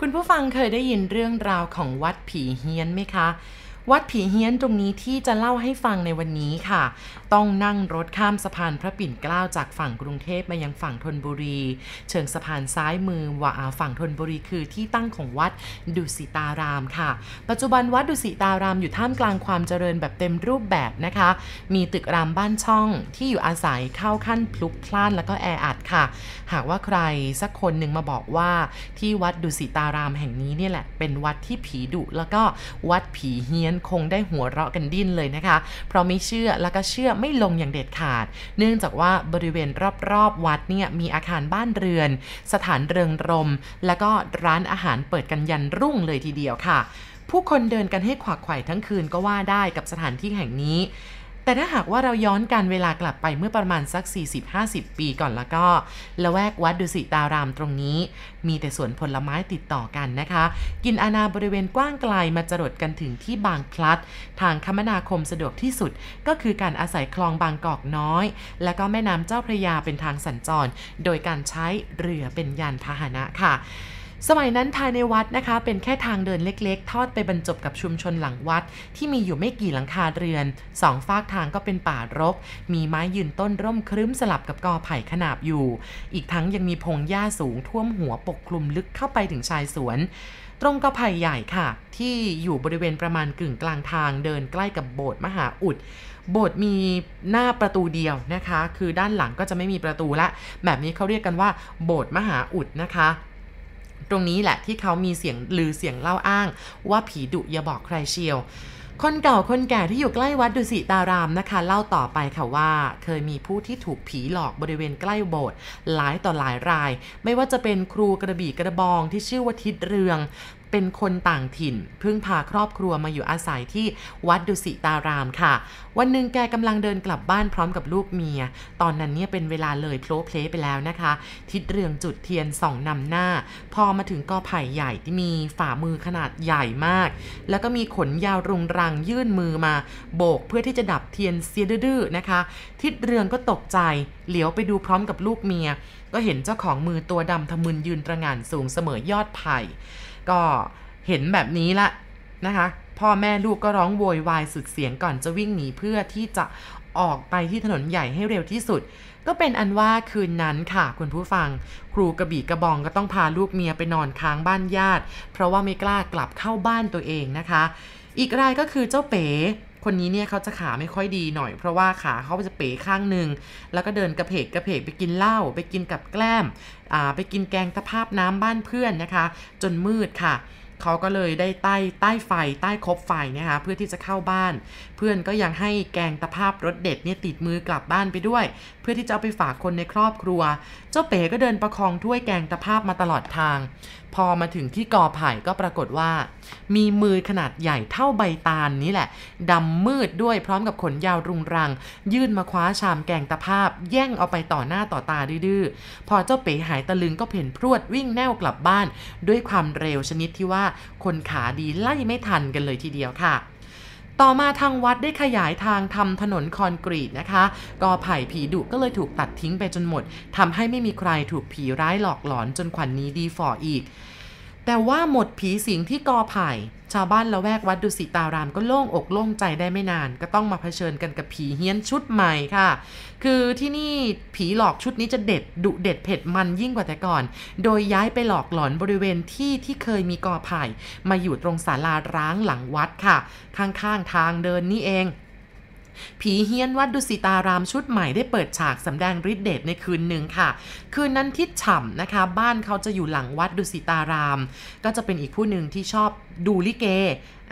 คุณผู้ฟังเคยได้ยินเรื่องราวของวัดผีเฮี้ยนไหมคะ วัดผีเฮี้ยนตรงนี้ที่จะเล่าให้ฟังในวันนี้ค่ะ ต้องนั่งรถข้ามสะพานพระปิ่นเกล้าจากฝั่งกรุงเทพมายังฝั่งธนบุรี เชิงสะพานซ้ายมือว่าฝั่งธนบุรีคือที่ตั้งของวัดดุสิตารามค่ะ ปัจจุบันวัดดุสิตารามอยู่ท่ามกลางความเจริญแบบเต็มรูปแบบนะคะ มีตึกรามบ้านช่องที่อยู่อาศัยเข้าขั้นพลุกพล่านแล้วก็แออัดค่ะ หากว่าใครสักคนหนึ่งมาบอกว่าที่วัดดุสิตารามแห่งนี้เนี่ยแหละเป็นวัดที่ผีดุแล้วก็วัดผีเฮี้ยนคงได้หัวเราะกันดิ้นเลยนะคะ เพราะไม่เชื่อแล้วก็เชื่อไม่ลงอย่างเด็ดขาด เนื่องจากว่าบริเวณรอบๆวัดเนี่ยมีอาคารบ้านเรือน สถานเริงรม แล้วก็ร้านอาหารเปิดกันยันรุ่งเลยทีเดียวค่ะ ผู้คนเดินกันให้ขวักไขว่ทั้งคืนก็ว่าได้กับสถานที่แห่งนี้ แต่ถ้าหากว่าเราย้อนการเวลากลับไปเมื่อประมาณสัก 40-50 ปีก่อนแล้วก็ ละแวกวัดดุสิตารามตรงนี้ มีแต่สวนผลไม้ติดต่อกันนะคะ กินอาณาบริเวณกว้างไกลมาจรดกันถึงที่บางพลัด ทางคมนาคมสะดวกที่สุด ก็คือการอาศัยคลองบางกอกน้อย และก็แม่น้ำเจ้าพระยาเป็นทางสัญจร โดยการใช้เรือเป็นยานพาหนะค่ะ สมัยนั้นภายในวัดนะคะ เป็นแค่ทางเดินเล็ก ๆ ทอดไปบรรจบกับชุมชนหลังวัด ที่มีอยู่ไม่กี่หลังคาเรือนสองฝากทางก็เป็นป่ารก มีไม้ยืนต้นร่มครึ้มสลับกับกอไผ่ขนาบอยู่ อีกทั้งยังมีพงหญ้าสูงท่วมหัวปกคลุมลึกเข้าไปถึงชายสวน ตรงกอไผ่ใหญ่ค่ะ ที่อยู่บริเวณประมาณกึ่งกลางทางเดินใกล้กับโบสถ์มหาอุดโบสถ์มีหน้าประตูเดียวนะคะ คือด้านหลังก็จะไม่มีประตูละ แบบนี้เขาเรียกกันว่า โบสถ์มหาอุดนะคะ ตรงนี้แหละที่เขามีเสียงลือเสียงเล่าอ้าง ว่าผีดุอย่าบอกใครเชียว คนเก่าคนแก่ที่อยู่ใกล้วัดดุสิตารามนะคะ เล่าต่อไปค่ะว่า เคยมีผู้ที่ถูกผีหลอกบริเวณใกล้โบสถ์หลายต่อหลายราย ไม่ว่าจะเป็นครูกระบี่กระบองที่ชื่อว่าทิดเรือง เป็นคนต่างถิ่นเพิ่งพาครอบครัวมาอยู่อาศัยที่วัดดุสิตารามค่ะ วันหนึ่งแกกำลังเดินกลับบ้านพร้อมกับลูกเมีย ตอนนั้นเนี่ยเป็นเวลาเลยโพลเพลไปแล้วนะคะ ทิดเรืองจุดเทียนส่องนำหน้า พอมาถึงกอไผ่ใหญ่ที่มีฝ่ามือขนาดใหญ่มาก แล้วก็มีขนยาวรุงรังยื่นมือมา โบกเพื่อที่จะดับเทียนเสียดื้อนะคะ ทิดเรืองก็ตกใจเหลียวไปดูพร้อมกับลูกเมีย ก็เห็นเจ้าของมือตัวดำทะมึนยืนตระหง่านสูงเสมอยอดไผ่ ก็เห็นแบบนี้ละนะคะ พ่อแม่ลูกก็ร้องโวยวายสุดเสียงก่อนจะวิ่งหนีเพื่อที่จะออกไปที่ถนนใหญ่ให้เร็วที่สุด ก็เป็นอันว่าคืนนั้นค่ะคุณผู้ฟัง ครูกระบี่กระบองก็ต้องพาลูกเมียไปนอนค้างบ้านญาติ เพราะว่าไม่กล้ากลับเข้าบ้านตัวเองนะคะ อีกรายก็คือเจ้าเป๋ คนนี้เนี่ยเขาจะขาไม่ค่อยดีหน่อย เพราะว่าขาเขาจะเป๋ข้างหนึ่งแล้วก็เดินกระเพกกระเพกไปกินเหล้าไปกินกับแกล้มอ่าไปกินแกงตะภาพน้ำบ้านเพื่อนนะคะ จนมืดค่ะ เขาก็เลยได้ใต้ใต้ไฟใต้คบไฟนะคะเพื่อที่จะเข้าบ้าน เพื่อนก็ยังให้แกงตะภาพรสเด็ดเนี่ยติดมือกลับบ้านไปด้วย เพื่อที่จะเอาไปฝากคนในครอบครัว เจ้าเป๋ก็เดินประคองถ้วยแกงตะภาพมาตลอดทาง พอมาถึงที่กอไผ่ก็ปรากฏว่า มีมือขนาดใหญ่เท่าใบตาลนี้แหละดำมืดด้วยพร้อมกับขนยาวรุงรัง ยื่นมาคว้าชามแกงตะภาพ แย่งเอาไปต่อหน้าต่อตาดื้อพอเจ้าเป๋หายตะลึงก็เพ่นพรวดวิ่งแนวกลับบ้าน ด้วยความเร็วชนิดที่ว่าคนขาดีไล่ไม่ทันกันเลยทีเดียวค่ะต่อมาทางวัดได้ขยายทางทำถนนคอนกรีตนะคะ กอไผ่ผีดุก็เลยถูกตัดทิ้งไปจนหมดทำให้ไม่มีใครถูกผีร้ายหลอกหลอนจนขวัญนนี้ดีฝ่ออีก แต่ว่าหมดผีสิงที่กอไผ่ ชาวบ้านละแวกวัดดุสิตารามก็โล่งอกโล่งใจได้ไม่นาน ก็ต้องมาเผชิญกันกับผีเฮี้ยนชุดใหม่ค่ะ คือที่นี่ผีหลอกชุดนี้จะเด็ดดุเด็ดเผ็ดมันยิ่งกว่าแต่ก่อน โดยย้ายไปหลอกหลอนบริเวณที่ที่เคยมีกอไผ่ มาอยู่ตรงศาลาร้างหลังวัดค่ะ ข้างๆทางเดินนี่เอง ผีเฮี้ยนวัดดุสิตารามชุดใหม่ได้เปิดฉากสำแดงฤทธิ์เดชในคืนหนึ่งค่ะ คืนนั้นทิดฉ่ำนะคะ บ้านเขาจะอยู่หลังวัดดุสิตาราม ก็จะเป็นอีกผู้หนึ่งที่ชอบดูลิเก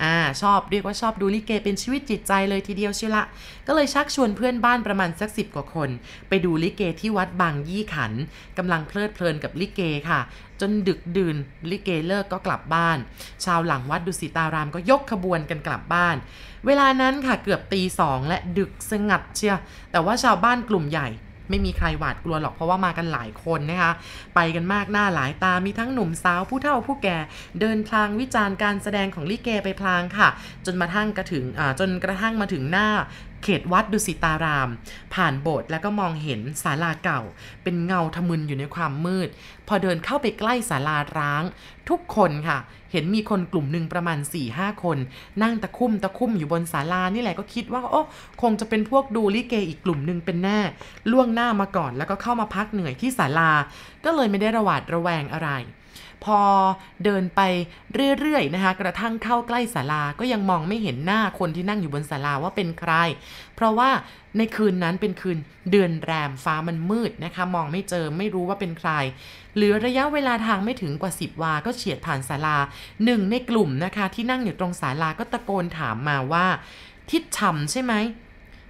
อ่าชอบเรียกว่าชอบดูลิเกเป็นชีวิตจิตใจเลยทีเดียวชียวละ ก็เลยชักชวนเพื่อนบ้านประมาณสักสิบกว่าคน ไปดูลิเกที่วัดบางยี่ขันกำลังเพลิดเพลินกับลิเกค่ะ จนดึกดื่นลิเกเลิกก็กลับบ้าน ชาวหลังวัดดุสิตารามก็ยกขบวนกันกลับบ้าน เวลานั้นค่ะเกือบตีสองและดึกสงัดเชียวแต่ว่าชาวบ้านกลุ่มใหญ่ ไม่มีใครหวาดกลัวหรอกเพราะว่ามากันหลายคนนะคะ ไปกันมากหน้าหลายตามีทั้งหนุ่มสาวผู้เฒ่าผู้แก่เดินพลางวิจารณ์การแสดงของลิเกไปพลางค่ะ จนมาทั่งกระถึงจนกระทั่งมาถึงหน้า เขตวัดดุสิตาราม ผ่านโบสถ์แล้วก็มองเห็นศาลาเก่า เป็นเงาทะมึนอยู่ในความมืด พอเดินเข้าไปใกล้ศาลาร้าง ทุกคนค่ะ เห็นมีคนกลุ่มหนึ่งประมาณ4ี่ห้าคน นั่งตะคุ่มตะคุ่มอยู่บนศาลานี่แหละก็คิดว่า โอ้คงจะเป็นพวกดูลิเกอีกกลุ่มหนึ่งเป็นแน่ล่วงหน้ามาก่อนแล้วก็เข้ามาพักเหนื่อยที่ศาลา ก็เลยไม่ได้ระหวาดระแวงอะไร พอเดินไปเรื่อยๆนะคะ กระทั่งเข้าใกล้ศาลาก็ยังมองไม่เห็นหน้าคนที่นั่งอยู่บนศาลาว่าเป็นใคร เพราะว่าในคืนนั้นเป็นคืนเดือนแรมฟ้ามันมืดนะคะ มองไม่เจอไม่รู้ว่าเป็นใคร เหลือระยะเวลาทางไม่ถึงกว่า 10 วา ก็เฉียดผ่านศาลาหนึ่งในกลุ่มนะคะ ที่นั่งอยู่ตรงศาลาก็ตะโกนถามมาว่า ทิดฉ่ำใช่ไหม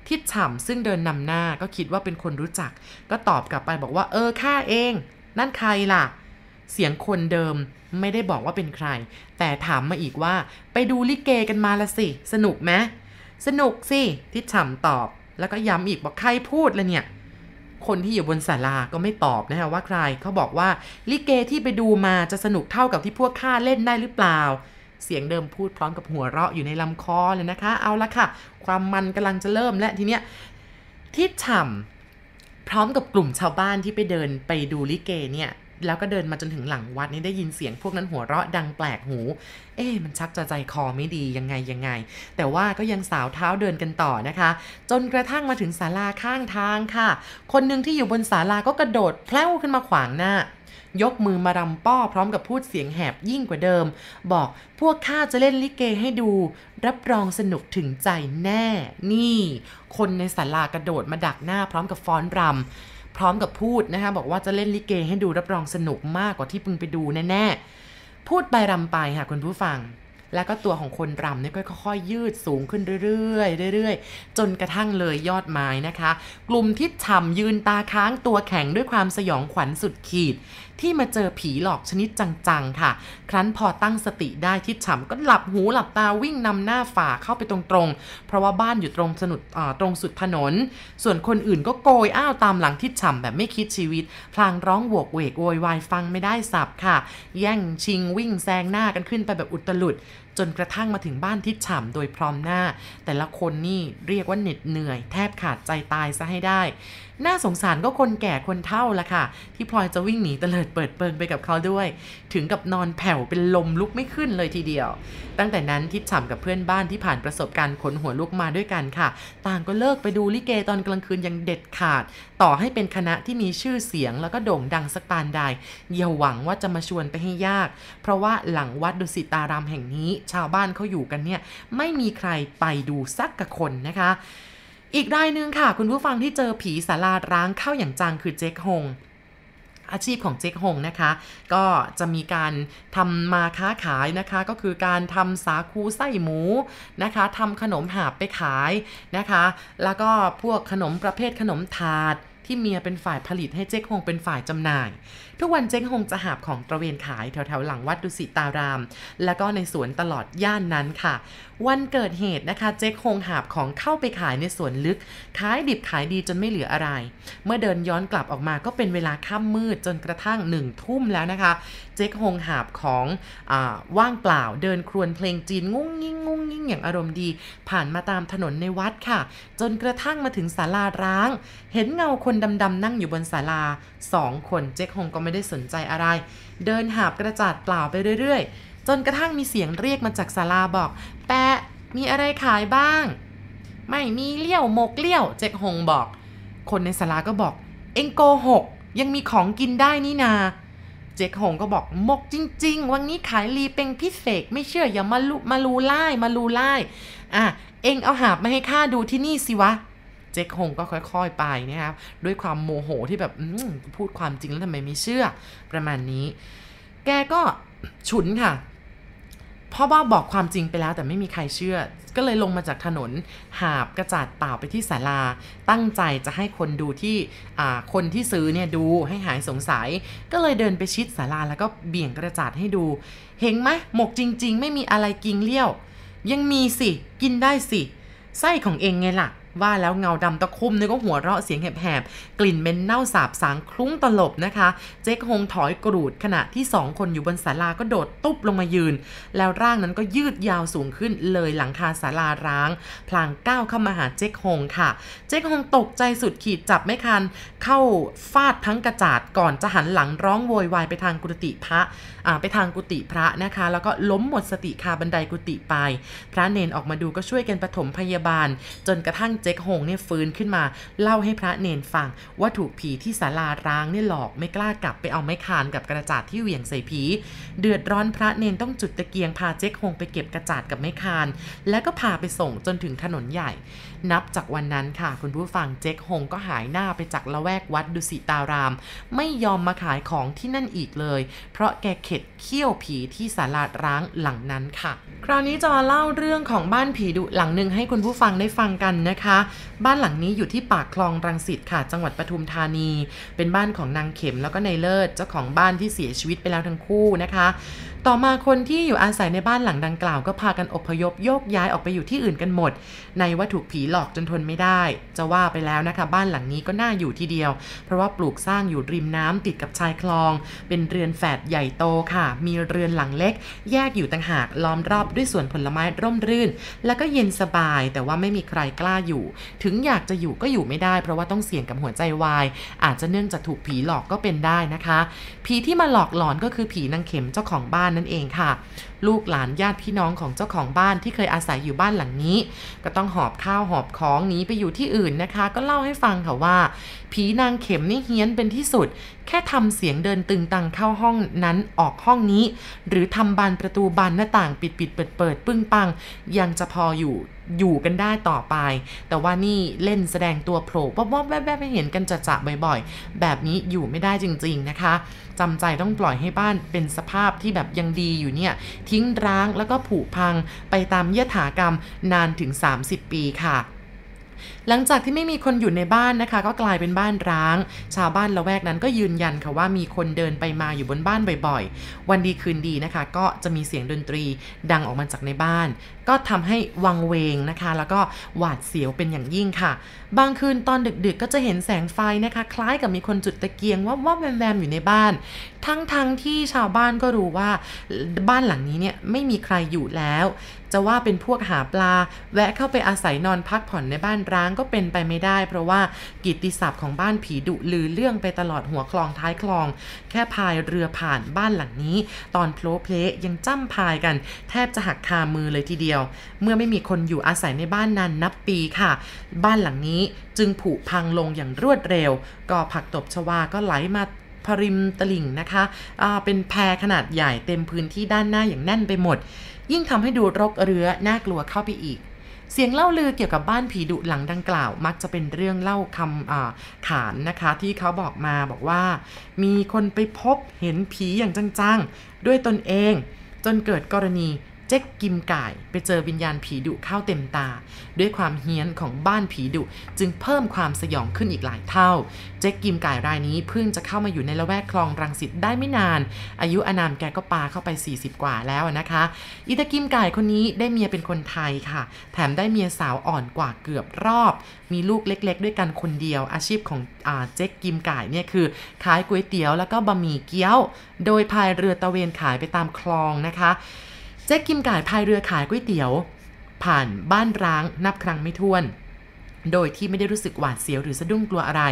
ทิดฉ่ำซึ่งเดินนำหน้าก็คิดว่าเป็นคนรู้จัก ก็ตอบกลับไปบอกว่า เออข้าเอง นั่นใครล่ะ เสียงคนเดิมไม่ได้บอกว่าเป็นใคร แต่ถามมาอีกว่า ไปดูลิเกกันมาละสิ สนุกไหมสนุกสิทิดฉ่ำตอบ แล้วก็ย้ำอีกบอกใครพูดละเนี่ย คนที่อยู่บนศาลาก็ไม่ตอบนะฮะว่าใครเขาบอกว่าลิเกที่ไปดูมาจะสนุกเท่ากับที่พวกข้าเล่นได้หรือเปล่า เสียงเดิมพูดพร้อมกับหัวเราะอยู่ในลำคอเลยนะคะ เอาละค่ะ ความมันกำลังจะเริ่มและทีเนี้ยทิดฉ่ำพร้อมกับกลุ่มชาวบ้านที่ไปเดินไปดูลิเกเนี่ย แล้วก็เดินมาจนถึงหลังวัดนี่ได้ยินเสียงพวกนั้นหัวเราะดังแปลกหู เอ๊ะมันชักจะใจคอไม่ดียังไงยังไง แต่ว่าก็ยังสาวเท้าเดินกันต่อนะคะ จนกระทั่งมาถึงศาลาข้างทางค่ะ คนหนึ่งที่อยู่บนศาลาก็กระโดดแพล้วขึ้นมาขวางหน้ายกมือมารำป้อพร้อมกับพูดเสียงแหบยิ่งกว่าเดิม บอกพวกข้าจะเล่นลิเกให้ดู รับรองสนุกถึงใจแน่ นี่ คนในศาลากระโดดมาดักหน้าพร้อมกับฟ้อนรำ พร้อมกับพูดนะคะบอกว่าจะเล่นลิเกให้ดูรับรองสนุกมากกว่าที่พึงไปดูแน่ๆ พูดไปรำไปค่ะคุณผู้ฟัง แล้วก็ตัวของคนรำเนี่ยก็ค่อยๆยืดสูงขึ้นเรื่อยๆเรื่อยๆ จนกระทั่งเลยยอดไม้นะคะ กลุ่มทิดฉ่ำยืนตาค้างตัวแข็งด้วยความสยองขวัญสุดขีดที่มาเจอผีหลอกชนิดจังๆค่ะ ครั้นพอตั้งสติได้ทิดฉ่ำก็หลับหูหลับตาวิ่งนำหน้าฝ่าเข้าไปตรงๆ เพราะว่าบ้านอยู่ตรงสนุดตรงสุดถนน ส่วนคนอื่นก็โกยอ้าวตามหลังทิดฉ่ำแบบไม่คิดชีวิต พลางร้องโวกเวกโวยวายฟังไม่ได้สับค่ะ แย่งชิงวิ่งแซงหน้ากันขึ้นไปแบบอุตลุดจนกระทั่งมาถึงบ้านทิดฉ่ำโดยพร้อมหน้า แต่ละคนนี่เรียกว่าเหน็ดเหนื่อย แทบขาดใจตายซะให้ได้น่าสงสารก็คนแก่คนเฒ่าละค่ะ ที่พลอยจะวิ่งหนีเตลิดเปิดเปิงไปกับเขาด้วย ถึงกับนอนแผ่วเป็นลมลุกไม่ขึ้นเลยทีเดียว ตั้งแต่นั้นทิดฉ่ำกับเพื่อนบ้านที่ผ่านประสบการณ์ขนหัวลุกมาด้วยกันค่ะ ต่างก็เลิกไปดูลิเกตอนกลางคืนอย่างเด็ดขาด ต่อให้เป็นคณะที่มีชื่อเสียงแล้วก็โด่งดังสักปานใดอย่าหวังว่าจะมาชวนไปให้ยาก เพราะว่าหลังวัดดุสิตารามแห่งนี้ ชาวบ้านเขาอยู่กันเนี่ยไม่มีใครไปดูสักกะคนนะคะ อีกรายหนึ่งค่ะ คุณผู้ฟังที่เจอผีสาราร้างเข้าอย่างจังคือเจ๊กฮงอาชีพของเจ๊กฮงนะคะ ก็จะมีการทำมาค้าขายนะคะ ก็คือการทำสาคูไส้หมูนะคะทำขนมหาบไปขายนะคะ แล้วก็พวกขนมประเภทขนมถาดที่เมียเป็นฝ่ายผลิตให้เจ๊กฮงเป็นฝ่ายจำหน่าย ทุกวันเจ๊กฮงจะหาบของตระเวนขายแถวๆหลังวัดดุสิตาราม แล้วก็ในสวนตลอดย่านนั้นค่ะ วันเกิดเหตุนะคะเจ๊กฮงหาบของเข้าไปขายในสวนลึก ขายดิบขายดีจนไม่เหลืออะไร เมื่อเดินย้อนกลับออกมาก็เป็นเวลาค่ำมืดจนกระทั่งหนึ่งทุ่มแล้วนะคะ เจ๊กฮงหาบของอว่างเปล่าเดินครวญเพลงจีนงุ้งยิ่งงุ้งยิ่งอย่างอารมณ์ดี ผ่านมาตามถนนในวัดค่ะ จนกระทั่งมาถึงศาลาร้าง เห็นเงาคนดำๆนั่งอยู่บนศาลาสองคนเจ๊กฮงก็ไม่ได้สนใจอะไร เดินหาบกระจาดเปล่าไปเรื่อยๆ จนกระทั่งมีเสียงเรียกมาจากศาลาบอก แปะมีอะไรขายบ้าง ไม่มีเลี้ยวหมกเลี้ยวเจ๊กฮงบอก คนในศาลาก็บอก เอ็งโกหก ยังมีของกินได้นี่นา เจ๊กฮงก็บอกหมกจริง ๆ วันนี้ขายรีเป็นพิเศษไม่เชื่ออย่ามาลุมาลูไล่มาลูไล่อะเอ็งเอาหาบมาให้ข้าดูที่นี่สิวะ เจ๊กฮงก็ค่อย ๆ ไปนะครับด้วยความโมโหที่แบบพูดความจริงแล้วทำไมไม่เชื่อประมาณนี้ แกก็ฉุนค่ะพราะว่าบอกความจริงไปแล้วแต่ไม่มีใครเชื่อ ก็เลยลงมาจากถนน หาบกระจาดเปล่าไปที่ศาลา ตั้งใจจะให้คนดูที่คนที่ซื้อเนี่ยดูให้หายสงสัย ก็เลยเดินไปชิดศาลาแล้วก็เบี่ยงกระจาดให้ดู เห็นไหมหมกจริง ๆ ไม่มีอะไรกินเลี้ยว ยังมีสิ กินได้สิ ไส้ของเองไงล่ะ ว่าแล้วเงาดำตะคุ่มเนี่ยก็หัวเราะเสียงแหบๆ กลิ่นเหม็นเน่าสาบสางคลุ้งตลบนะคะ เจ๊กฮงถอยกรูดขณะที่สองคนอยู่บนศาลาก็โดดตุ๊บลงมายืน แล้วร่างนั้นก็ยืดยาวสูงขึ้นเลยหลังคาศาลาร้าง พลางก้าวเข้ามาหาเจ๊กฮงค่ะ เจ๊กฮงตกใจสุดขีดจับไม่คัน เข้าฟาดทั้งกระจาดก่อนจะหันหลังร้องโวยวายไปทางกุฏิพระ ไปทางกุฏิพระนะคะ แล้วก็ล้มหมดสติคาบันไดกุฏิไป พระเนนออกมาดูก็ช่วยกันปฐมพยาบาล จนกระทั่งเจ๊กฮงเนี่ยฟื้นขึ้นมา เล่าให้พระเนนฟังว่าถูกผีที่ศาลาร้างเนี่ยหลอกไม่กล้ากลับไปเอาไม้คานกับกระจาดที่เหวี่ยงใส่ผี เดือดร้อนพระเนนต้องจุดตะเกียงพาเจ๊กฮงไปเก็บกระจาดกับไม้คาน แล้วก็พาไปส่งจนถึงถนนใหญ่ นับจากวันนั้นค่ะ คุณผู้ฟังเจ๊กฮงก็หายหน้าไปจากละแวกวัดดุสิตาราม ไม่ยอมมาขายของที่นั่นอีกเลย เพราะแกเข็ดเขี้ยวผีที่ศาลาร้างหลังนั้นค่ะ คราวนี้จะมาเล่าเรื่องของบ้านผีดุหลังหนึ่งให้คุณผู้ฟังได้ฟังกันนะคะ บ้านหลังนี้อยู่ที่ปากคลองรังสิตค่ะ จังหวัดปทุมธานี เป็นบ้านของนางเข็มแล้วก็นายเลิศเจ้าของบ้านที่เสียชีวิตไปแล้วทั้งคู่นะคะ ต่อมาคนที่อยู่อาศัยในบ้านหลังดังกล่าวก็พากันอพยพโยกย้ายออกไปอยู่ที่อื่นกันหมด ในว่าถูกผีหลอกจนทนไม่ได้ จะว่าไปแล้วนะคะ บ้านหลังนี้ก็น่าอยู่ทีเดียว เพราะว่าปลูกสร้างอยู่ริมน้ำติดกับชายคลอง เป็นเรือนแฝดใหญ่โตค่ะ มีเรือนหลังเล็ก แยกอยู่ต่างหากล้อมรอบด้วยสวนผลไม้ร่มรื่น แล้วก็เย็นสบาย แต่ว่าไม่มีใครกล้าอยู่ ถึงอยากจะอยู่ก็อยู่ไม่ได้ เพราะว่าต้องเสี่ยงกับหัวใจวาย อาจจะเนื่องจากถูกผีหลอกก็เป็นได้นะคะ ผีที่มาหลอกหลอนก็คือผีนางเข็มเจ้าของบ้านนั่นเองค่ะ ลูกหลานญาติพี่น้องของเจ้าของบ้านที่เคยอาศัยอยู่บ้านหลังนี้ ก็ต้องหอบข้าวหอบของหนีไปอยู่ที่อื่นนะคะ ก็เล่าให้ฟังค่ะว่า ผีนางเข็มนี่เฮี้ยนเป็นที่สุด แค่ทำเสียงเดินตึงตังเข้าห้องนั้นออกห้องนี้ หรือทำบานประตูบานหน้าต่างปิดปิดเปิดเปิดปึ้งปัง ยังจะพออยู่อยู่กันได้ต่อไป แต่ว่านี่เล่นแสดงตัวโผล่วอบๆแวบๆให้เห็นกันจะจะบ่อยๆ แบบนี้อยู่ไม่ได้จริง ๆ นะคะ จำใจต้องปล่อยให้บ้านเป็นสภาพที่แบบยังดีอยู่เนี่ย ทิ้งร้างแล้วก็ผุพังไปตามเยถากรรมนานถึง 30 ปีค่ะหลังจากที่ไม่มีคนอยู่ในบ้านนะคะ ก็กลายเป็นบ้านร้าง ชาวบ้านละแวกนั้นก็ยืนยันค่ะว่ามีคนเดินไปมาอยู่บนบ้านบ่อยๆ วันดีคืนดีนะคะ ก็จะมีเสียงดนตรีดังออกมาจากในบ้าน ก็ทำให้วังเวงนะคะ แล้วก็หวาดเสียวเป็นอย่างยิ่งค่ะ บางคืนตอนดึกๆก็จะเห็นแสงไฟนะคะ คล้ายกับมีคนจุดตะเกียงว่าว่าแวมๆอยู่ในบ้าน ทั้งๆทที่ชาวบ้านก็รู้ว่าบ้านหลังนี้เนี่ยไม่มีใครอยู่แล้ว จะว่าเป็นพวกหาปลา แวะเข้าไปอาศัยนอนพักผ่อนในบ้านร้างก็เป็นไปไม่ได้ เพราะว่ากิตติศัพท์ของบ้านผีดุลือเรื่องไปตลอดหัวคลองท้ายคลอง แค่พายเรือผ่านบ้านหลังนี้ ตอนโพลเพลยังจ้ำพายกัน แทบจะหักคามือเลยทีเดียว เมื่อไม่มีคนอยู่อาศัยในบ้านนานนับปีค่ะ บ้านหลังนี้จึงผุพังลงอย่างรวดเร็ว ก็ผักตบชวาก็ไหลมาพริมตลิ่งนะคะอ่าเป็นแพรขนาดใหญ่เต็มพื้นที่ด้านหน้าอย่างแน่นไปหมด ยิ่งทำให้ดูรกเรื้อน่ากลัวเข้าไปอีก เสียงเล่าลือเกี่ยวกับบ้านผีดุหลังดังกล่าว มักจะเป็นเรื่องเล่าคำขานนะคะ ที่เขาบอกมาบอกว่า มีคนไปพบเห็นผีอย่างจังๆ ด้วยตนเอง จนเกิดกรณี เจ๊กกิมก่ายไปเจอวิญญาณผีดุเข้าเต็มตา ด้วยความเฮี้ยนของบ้านผีดุจึงเพิ่มความสยองขึ้นอีกหลายเท่า เจ๊กกิมก่ายรายนี้เพิ่งจะเข้ามาอยู่ในละแวกคลองรังสิตได้ไม่นาน อายุอานามแกก็ปาเข้าไป 40 กว่าแล้วนะคะอิตากิมก่ายคนนี้ได้เมียเป็นคนไทยค่ะ แถมได้เมียสาวอ่อนกว่าเกือบรอบ มีลูกเล็ก ๆ ด้วยกันคนเดียว อาชีพของอเจ๊กกิมก่ายเนี่ยคือขายก๋วยเตี๋ยวแล้วก็บะหมี่เกี๊ยว โดยพายเรือตะเวนขายไปตามคลองนะคะ เจ๊กิมก่ายพายเรือขายก๋วยเตี๋ยว ผ่านบ้านร้างนับครั้งไม่ถ้วน โดยที่ไม่ได้รู้สึกหวาดเสียวหรือสะดุ้งกลัวอะไร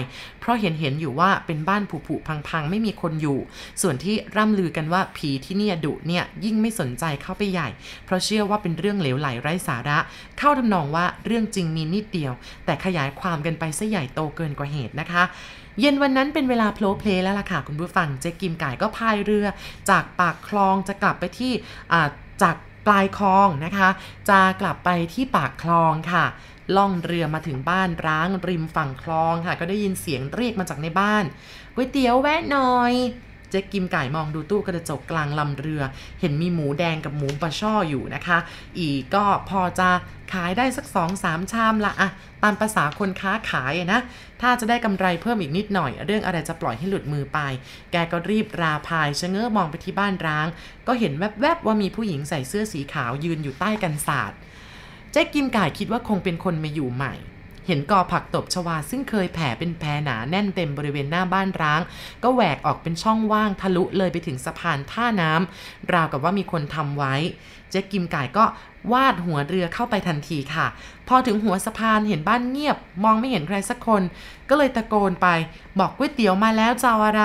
เพราะเห็นเห็นอยู่ว่าเป็นบ้านผุผุพังๆ ไม่มีคนอยู่ ส่วนที่ร่ำลือกันว่าผีที่เนี่ยดุเนี่ยยิ่งไม่สนใจเข้าไปใหญ่ เพราะเชื่อว่าเป็นเรื่องเหลวไหลไร้สาระ เข้าทำนองว่าเรื่องจริงมีนิดเดียว แต่ขยายความกันไปซะใหญ่โตเกินกว่าเหตุนะคะเย็นวันนั้นเป็นเวลาโพลเพลย์แล้วล่ะค่ะ คุณผู้ฟังเจ๊กิมไก่ก็พายเรือ จากปากคลองจะกลับไปที่อ่า จากปลายคลองนะคะ จะกลับไปที่ปากคลองค่ะ ล่องเรือมาถึงบ้านร้างริมฝั่งคลองค่ะ ก็ได้ยินเสียงเรียกมาจากในบ้านก๋วยเตี๋ยวแวะหน่อย เจ๊กิมไก่มองดูตู้กระจกกลางลำเรือ เห็นมีหมูแดงกับหมูปลาช่ออยู่นะคะ อีกก็พอจะขายได้สักสองสามชามละอะตามภาษาคนค้าขายนะ ถ้าจะได้กำไรเพิ่มอีกนิดหน่อย เรื่องอะไรจะปล่อยให้หลุดมือไป แกก็รีบราพายชะเง้อมองไปที่บ้านร้าง ก็เห็นแวบๆว่ามีผู้หญิงใส่เสื้อสีขาวยืนอยู่ใต้กันศาสตร์เจ๊กิมไก่คิดว่าคงเป็นคนมาอยู่ใหม่ เห็นกอผักตบชวาซึ่งเคยแผ่เป็นแพหนาแน่นเต็มบริเวณหน้าบ้านร้าง ก็แหวกออกเป็นช่องว่างทะลุเลยไปถึงสะพานท่าน้ำราวกับว่ามีคนทำไว้ เจ๊กิมไก่ก็วาดหัวเรือเข้าไปทันทีค่ะ พอถึงหัวสะพานเห็นบ้านเงียบ มองไม่เห็นใครสักคน ก็เลยตะโกนไป บอกก๋วยเตี๋ยวมาแล้วจะเอาอะไร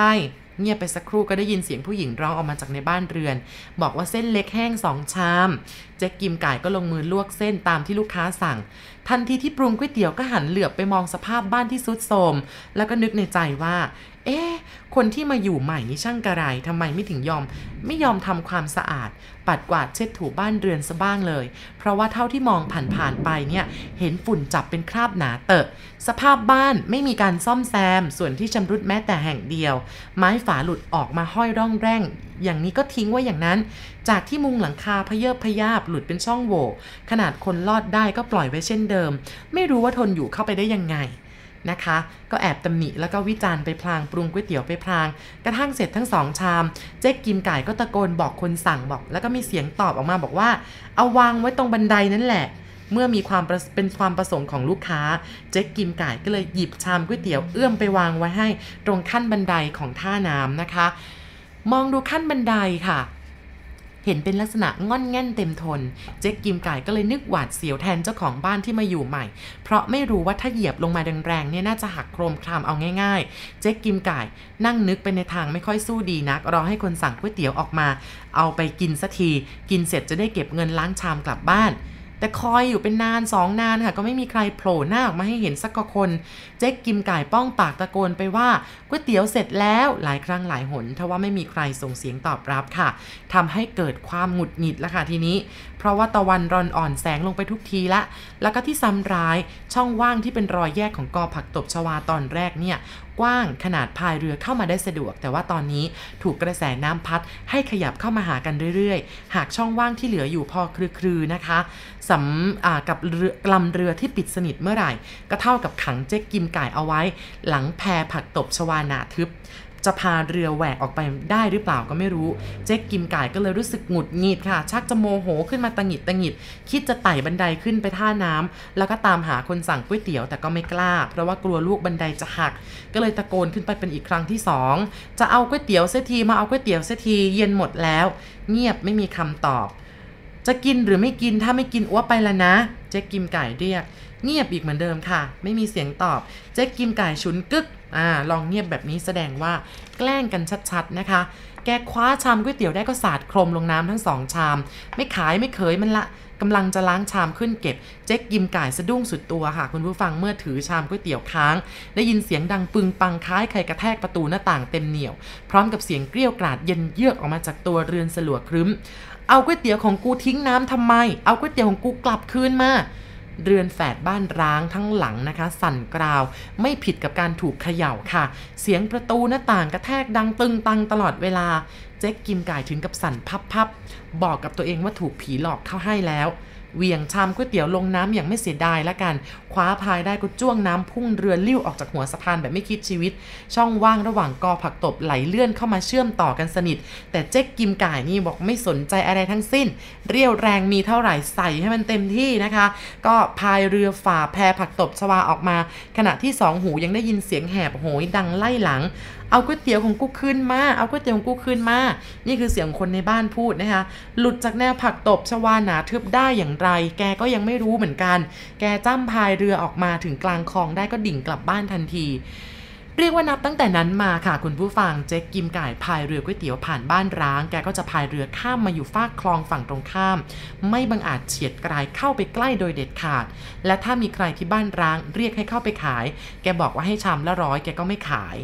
เงียบไปสักครู่ก็ได้ยินเสียงผู้หญิงร้องออกมาจากในบ้านเรือน บอกว่าเส้นเล็กแห้งสองชาม เจ๊กิมไก่ก็ลงมือลวกเส้นตามที่ลูกค้าสั่ง ทันทีที่ปรุงก๋วยเตี๋ยวก็หันเหลือบไปมองสภาพบ้านที่ซุดโทรมแล้วก็นึกในใจว่า เอ๊ะคนที่มาอยู่ใหม่นี่ช่างกระไรทำไมไม่ถึงยอม ไม่ยอมทำความสะอาด ปัดกวาดเช็ดถูบ้านเรือนซะบ้างเลย เพราะว่าเท่าที่มองผ่านๆไปเนี่ย เห็นฝุ่นจับเป็นคราบหนาเตอะ สภาพบ้านไม่มีการซ่อมแซม ส่วนที่ชำรุดแม้แต่แห่งเดียว ไม้ฝาหลุดออกมาห้อยร่องแร่ง อย่างนี้ก็ทิ้งไว้อย่างนั้น จากที่มุงหลังคาพเยิบพยาบหลุดเป็นช่องโหว่ขนาดคนลอดได้ก็ปล่อยไว้เช่นเดิม ไม่รู้ว่าทนอยู่เข้าไปได้ยังไง นะคะ ก็แอบตำหนิแล้วก็วิจารณ์ไปพลางปรุงก๋วยเตี๋ยวไปพลาง กระทั่งเสร็จทั้งสองชาม เจ๊กิมไก่ก็ตะโกนบอกคนสั่งบอก แล้วก็มีเสียงตอบออกมาบอกว่า เอาวางไว้ตรงบันไดนั่นแหละ เมื่อมีความเป็นความประสงค์ของลูกค้า เจ๊กิมไก่ก็เลยหยิบชามก๋วยเตี๋ยวเอื้อมไปวางไว้ให้ ตรงขั้นบันไดของท่าน้ำนะคะ มองดูขั้นบันไดค่ะ เห็นเป็นลักษณะง่อนแง่นเต็มทน เจ๊กิมไก่ก็เลยนึกหวาดเสียวแทนเจ้าของบ้านที่มาอยู่ใหม่ เพราะไม่รู้ว่าถ้าเหยียบลงมาแรงๆเนี่ยน่าจะหักโครมครามเอาง่ายๆ เจ๊กิมไก่นั่งนึกไปในทางไม่ค่อยสู้ดีนัก รอให้คนสั่งก๋วยเตี๋ยวออกมา เอาไปกินสักที กินเสร็จจะได้เก็บเงินล้างชามกลับบ้าน แต่คอยอยู่เป็นนานสองนานค่ะ ก็ไม่มีใครโผล่หน้าออกมาให้เห็นสักกคน เจ๊กกิมก่ป้องปากตะโกนไปว่าก๋วยเตี๋ยวเสร็จแล้วหลายครั้งหลายหนทว่าไม่มีใครส่งเสียงตอบรับค่ะทำให้เกิดความหงุดหงิดแล้วค่ะทีนี้ เพราะว่าตะวันรอนอ่อนแสงลงไปทุกทีละ แล้วก็ที่ซ้ำร้ายช่องว่างที่เป็นรอยแยกของกอผักตบชวาตอนแรกเนี่ย กว้างขนาดพายเรือเข้ามาได้สะดวก แต่ว่าตอนนี้ถูกกระแสน้ำพัดให้ขยับเข้ามาหากันเรื่อยๆ หากช่องว่างที่เหลืออยู่พอคลือๆนะคะสำกับลำเรือที่ปิดสนิทเมื่อไหร่ ก็เท่ากับขังเจ๊กกิมไก่เอาไว้ หลังแพผักตบชวาหนาทึบ จะพาเรือแหวกออกไปได้หรือเปล่าก็ไม่รู้ เจ๊กกิมไก่ก็เลยรู้สึกหงุดหงิดค่ะ ชักจะโมโหขึ้นมาตังหิดตังหิด คิดจะไต่บันไดขึ้นไปท่าน้ำแล้วก็ตามหาคนสั่งก๋วยเตี๋ยวแต่ก็ไม่กล้า เพราะว่ากลัวลูกบันไดจะหัก ก็เลยตะโกนขึ้นไปเป็นอีกครั้งที่สองจะเอาก๋วยเตี๋ยวเสียทีมาเอาก๋วยเตี๋ยวเสียทีเย็นหมดแล้ว เงียบไม่มีคำตอบ จะกินหรือไม่กินถ้าไม่กินอ้วไปละนะ เจ๊กิมไก่เรียก เงียบอีกเหมือนเดิมค่ะ ไม่มีเสียงตอบ เจ๊กิมไก่ฉุนกึก อ่าลองเงียบแบบนี้แสดงว่าแกล้งกันชัดๆนะคะ แกคว้าชามก๋วยเตี๋ยวได้ก็สาดโครมลงน้ำทั้งสองชาม ไม่ขายไม่เคยมันละกำลังจะล้างชามขึ้นเก็บ เจ๊กกิมไก่สะดุ้งสุดตัวค่ะ คุณผู้ฟังเมื่อถือชามก๋วยเตี๋ยวค้าง ได้ยินเสียงดังปึงปังคล้ายใครกระแทกประตูหน้าต่างเต็มเหนียว พร้อมกับเสียงเกรี้ยวกราดเย็นเยือกออกมาจากตัวเรือนสลัวครึ้ม เอาก๋วยเตี๋ยวของกูทิ้งน้ำทำไม เอาก๋วยเตี๋ยวของกูกลับคืนมา เรือนแฝดบ้านร้างทั้งหลังนะคะ สั่นกราว ไม่ผิดกับการถูกเขย่าค่ะ เสียงประตูหน้าต่างกระแทกดังตึงตังตลอดเวลา เจ๊กกิมก่ายถึงกับสั่นพับๆบอกกับตัวเองว่าถูกผีหลอกเข้าให้แล้ว เหวียงชามก๋วยเตี๋ยวลงน้ำอย่างไม่เสียดายละกัน คว้าพายได้ก็จ้วงน้ำพุ่งเรือลิ้วออกจากหัวสะพานแบบไม่คิดชีวิต ช่องว่างระหว่างกอผักตบไหลเลื่อนเข้ามาเชื่อมต่อกันสนิท แต่เจ๊กกิมก่ายนี่บอกไม่สนใจอะไรทั้งสิ้น เรียวแรงมีเท่าไหร่ใส่ให้มันเต็มที่นะคะ ก็พายเรือฝ่าแพผักตบชวาออกมา ขณะที่สองหูยังได้ยินเสียงแหบโหยดังไล่หลังเอาก๋วยเตี๋ยวของกูคืนมา เอาก๋วยเตี๋ยวของกูคืนมา นี่คือเสียงคนในบ้านพูดนะคะ หลุดจากแนวผักตบชวาหนาทึบได้อย่างไรแกก็ยังไม่รู้เหมือนกัน แกจ้ำพายเรือออกมาถึงกลางคลองได้ก็ดิ่งกลับบ้านทันที เรียกว่านับตั้งแต่นั้นมาค่ะคุณผู้ฟังเจ๊กกิมก่ายพายเรือก๋วยเตี๋ยวผ่านบ้านร้าง แกก็จะพายเรือข้ามมาอยู่ฟากคลองฝั่งตรงข้าม ไม่บังอาจเฉียดกลายเข้าไปใกล้โดยเด็ดขาด และถ้ามีใครที่บ้านร้างเรียกให้เข้าไปขาย แกบอกว่าให้ชามละร้อยแกก็ไม่ขาย